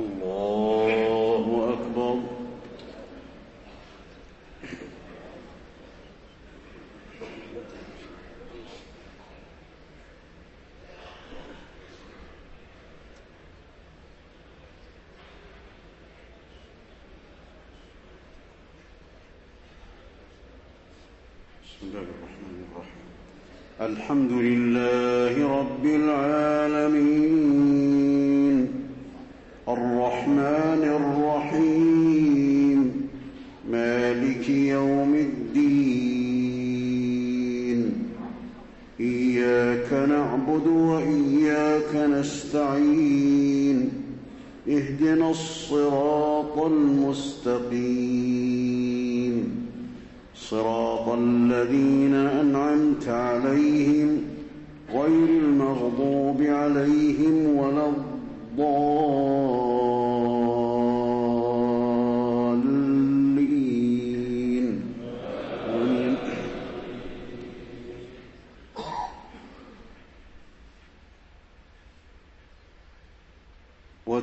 الله أكبر. بسم الله الرحمن الرحيم. الحمد لله رب العالمين.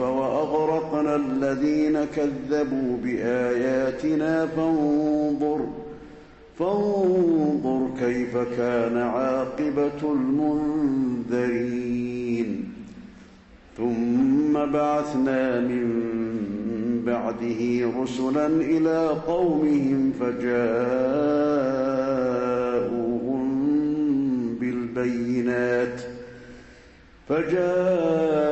وأغرقنا الذين كذبوا بآياتنا فانظر فانظر كيف كان عاقبة المنذرين. ثم بعثنا من بعده رسلا إلى قومهم فجاءوهم بالبينات فجاءوهم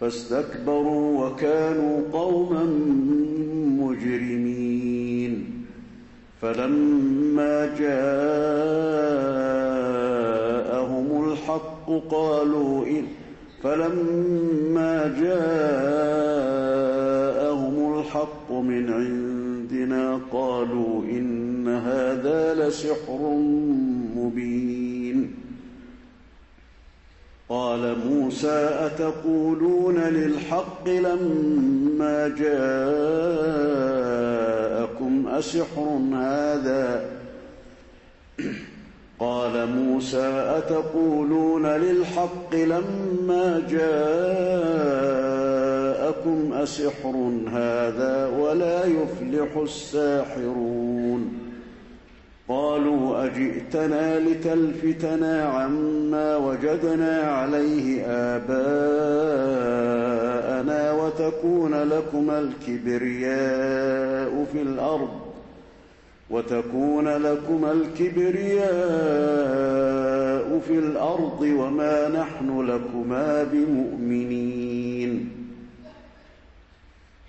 فاستكبروا وكانوا قوما مجرمين. فلما جاءهم الحق قالوا إن فلما جاءهم الحق من عندنا قالوا إن هذا لسحر مبين. قال موسى أتقولون للحق لما جاءكم أسحر هذا؟ قال موسى أتقولون للحق لما جاءكم أسحر هذا ولا يفلح الساحرون؟ قالوا أجئتنا لتلفتنا عما وجدنا عليه آباءنا وتكون لكما الكبرياء في الأرض وتكون لكما الكبرياء في الأرض وما نحن لكما بمؤمنين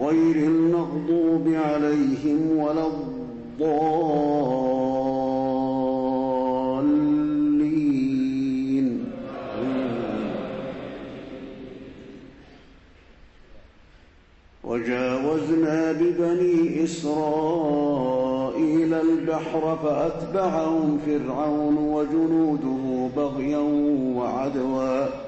غير المغضوب عليهم ولا الضالين. وجاوزنا ببني إسرائيل البحر فأتبعهم فرعون وجنوده بغيا وعدوا.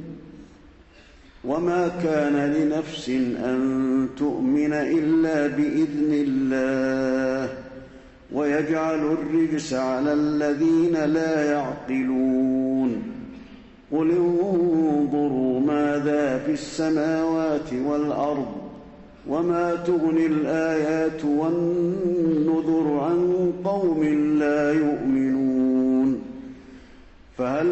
وما كان لنفس أن تؤمن إلا بإذن الله ويجعل الرجس على الذين لا يعقلون قل انظروا ماذا في السماوات والأرض وما تغني الآيات والنذر عن قوم لا يؤمنون فهل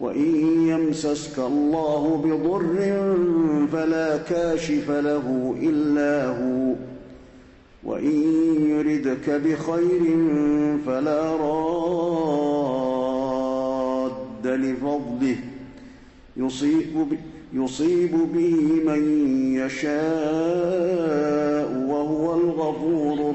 وإن يمسسك الله بضر فلا كاشف له إلا هو. وإن يردك بخير فلا راد لفضله. يصيب يصيب به من يشاء وهو الغفور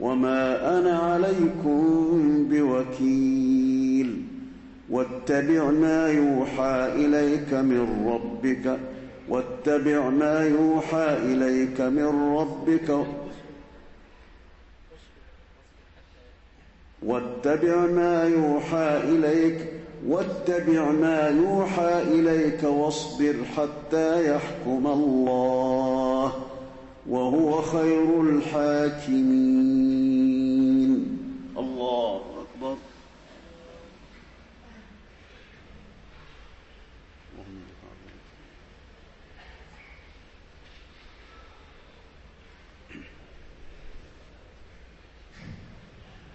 وما أنا عليكم بوكيل واتبع ما يوحى إليك من ربك واتبع ما يوحى إليك من ربك واتبع ما يوحى إليك واتبع ما يوحى إليك واصبر حتى يحكم الله وهو خير الحاكمين. الله أكبر.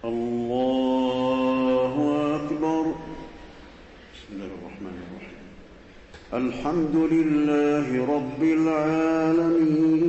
الله أكبر. بسم الله الرحمن الرحيم. الحمد لله رب العالمين.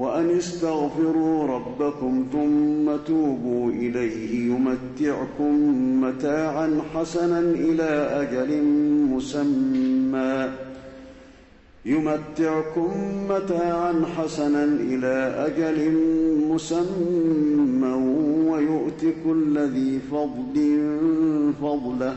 وأن استغفروا ربكم ثم توبوا إليه يمتعكم متاعا حسنا إلى أجل مسمى. يمتعكم متاعا حسنا إلى أجل مسمى ويؤت كل ذي فضل فضله.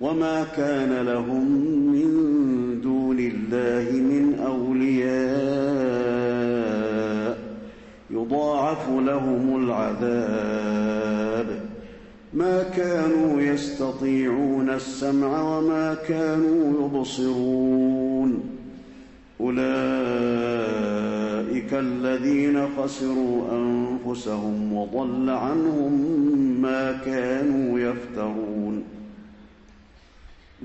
وما كان لهم من دون الله من أولياء يضاعف لهم العذاب ما كانوا يستطيعون السمع وما كانوا يبصرون أولئك الذين خسروا أنفسهم وضل عنهم ما كانوا يفترون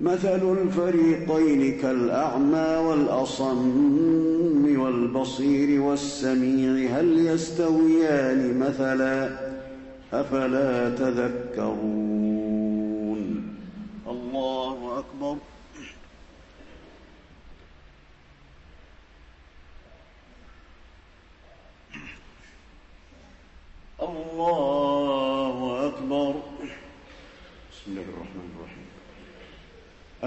مثل الفريقين كالأعمى والأصم والبصير والسميع هل يستويان مثلا؟ أفلا تذكرون. الله أكبر الله أكبر بسم الله الرحمن الرحيم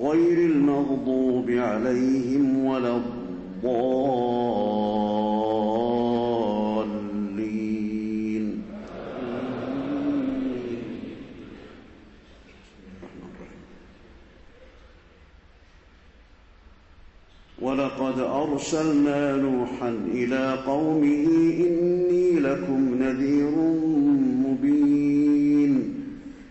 غير المغضوب عليهم ولا الضالين. ولقد أرسلنا نوحا إلى قومه إني لكم نذير مبين.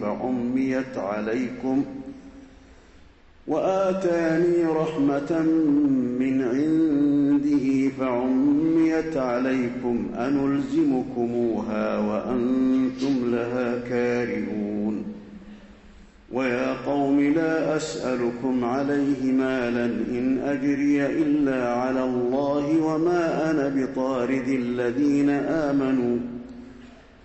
فعميت عليكم وآتاني رحمة من عنده فعميت عليكم أنلزمكموها وأنتم لها كارهون ويا قوم لا أسألكم عليه مالا إن أجري إلا على الله وما أنا بطارد الذين آمنوا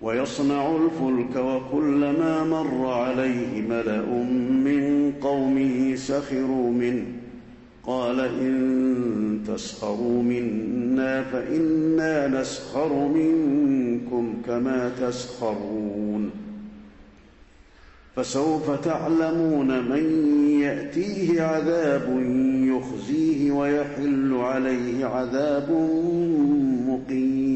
ويصنع الفلك وكلما مر عليه ملأ من قومه سخروا منه. قال إن تسخروا منا فإنا نسخر منكم كما تسخرون. فسوف تعلمون من يأتيه عذاب يخزيه ويحل عليه عذاب مقيم.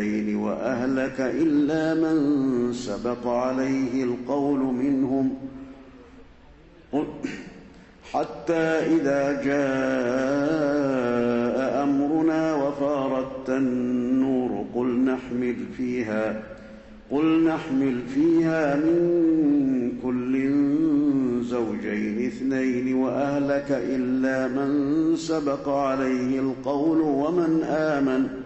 اثنين وأهلك إلا من سبق عليه القول منهم. حتى إذا جاء أمرنا وفارت النور قل نحمل فيها قل نحمل فيها من كل زوجين اثنين وأهلك إلا من سبق عليه القول ومن آمن.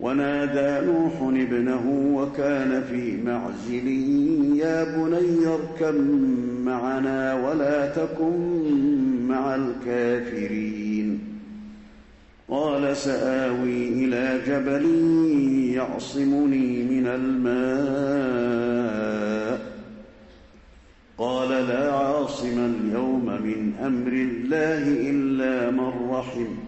ونادى نوح ابنه وكان في معزل يا بني اركب معنا ولا تكن مع الكافرين. قال سآوي إلى جبل يعصمني من الماء. قال لا عاصم اليوم من أمر الله إلا من رحم.